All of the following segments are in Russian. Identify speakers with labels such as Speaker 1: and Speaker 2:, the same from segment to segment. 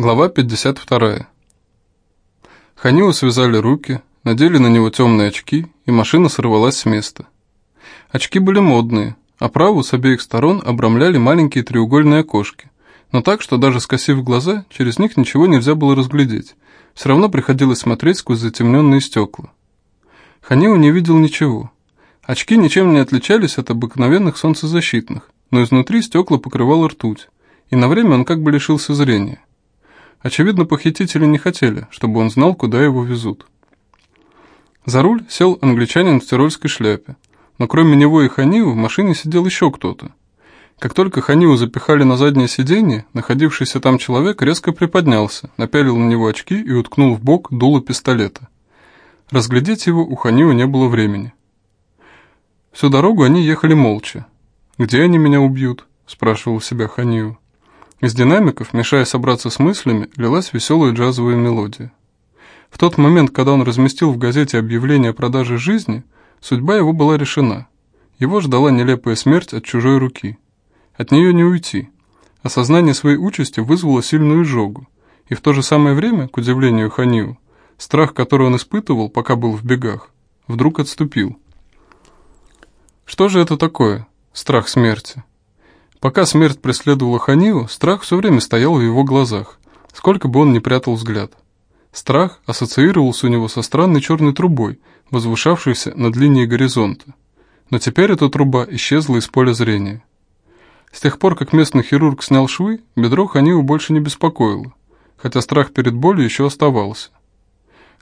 Speaker 1: Глава 52. Ханилу связали руки, надели на него темные очки, и машина сорвалась с места. Очки были модные, а праву с обеих сторон обрамляли маленькие треугольные окошки, но так, что даже скосив глаза, через них ничего нельзя было разглядеть, все равно приходилось смотреть сквозь затемненные стекла. Ханилу не видел ничего. Очки ничем не отличались от обыкновенных солнцезащитных, но изнутри стекла покрывала ртуть, и на время он как бы лишился зрения. Очевидно, похитители не хотели, чтобы он знал, куда его везут. За руль сел англичанин в тирольской шляпе, но кроме него и Ханиу в машине сидел еще кто-то. Как только Ханиу запихали на заднее сиденье, находившийся там человек резко приподнялся, напялил на него очки и уткнул в бок дуло пистолета. Разглядеть его у Ханиу не было времени. Всю дорогу они ехали молча. «Где они меня убьют?» – спрашивал себя Ханиу. Из динамиков, мешая собраться с мыслями, лилась веселая джазовая мелодия. В тот момент, когда он разместил в газете объявление о продаже жизни, судьба его была решена. Его ждала нелепая смерть от чужой руки. От нее не уйти. Осознание своей участи вызвало сильную изжогу, и в то же самое время, к удивлению Ханиу, страх, который он испытывал, пока был в бегах, вдруг отступил. Что же это такое, страх смерти? Пока смерть преследовала Ханию, страх все время стоял в его глазах, сколько бы он ни прятал взгляд. Страх ассоциировался у него со странной черной трубой, возвышавшейся над линией горизонта. Но теперь эта труба исчезла из поля зрения. С тех пор, как местный хирург снял швы, бедро Ханию больше не беспокоило, хотя страх перед болью еще оставался.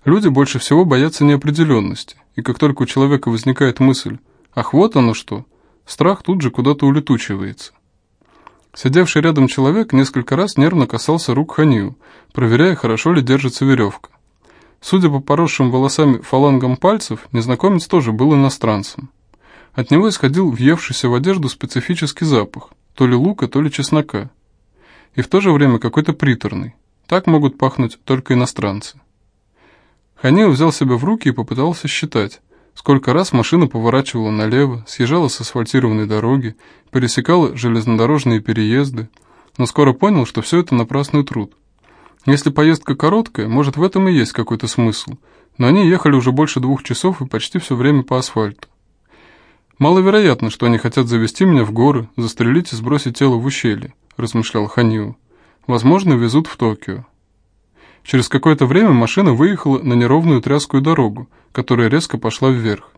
Speaker 1: Люди больше всего боятся неопределенности, и как только у человека возникает мысль «ах, вот оно что», страх тут же куда-то улетучивается. Сидевший рядом человек несколько раз нервно касался рук Ханию, проверяя, хорошо ли держится веревка. Судя по поросшим волосами фалангам пальцев, незнакомец тоже был иностранцем. От него исходил въевшийся в одежду специфический запах, то ли лука, то ли чеснока. И в то же время какой-то приторный. Так могут пахнуть только иностранцы. Ханил взял себя в руки и попытался считать, Сколько раз машина поворачивала налево, съезжала с асфальтированной дороги, пересекала железнодорожные переезды, но скоро понял, что все это напрасный труд. Если поездка короткая, может в этом и есть какой-то смысл, но они ехали уже больше двух часов и почти все время по асфальту. «Маловероятно, что они хотят завести меня в горы, застрелить и сбросить тело в ущелье», – размышлял Ханиу. «Возможно, везут в Токио». Через какое-то время машина выехала на неровную тряскую дорогу, которая резко пошла вверх.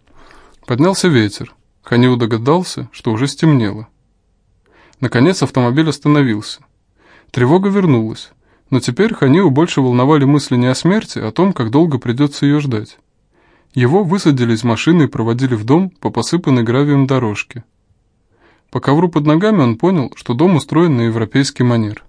Speaker 1: Поднялся ветер. Ханиу догадался, что уже стемнело. Наконец автомобиль остановился. Тревога вернулась, но теперь Ханиу больше волновали мысли не о смерти, а о том, как долго придется ее ждать. Его высадили из машины и проводили в дом по посыпанной гравием дорожке. По ковру под ногами он понял, что дом устроен на европейский манер.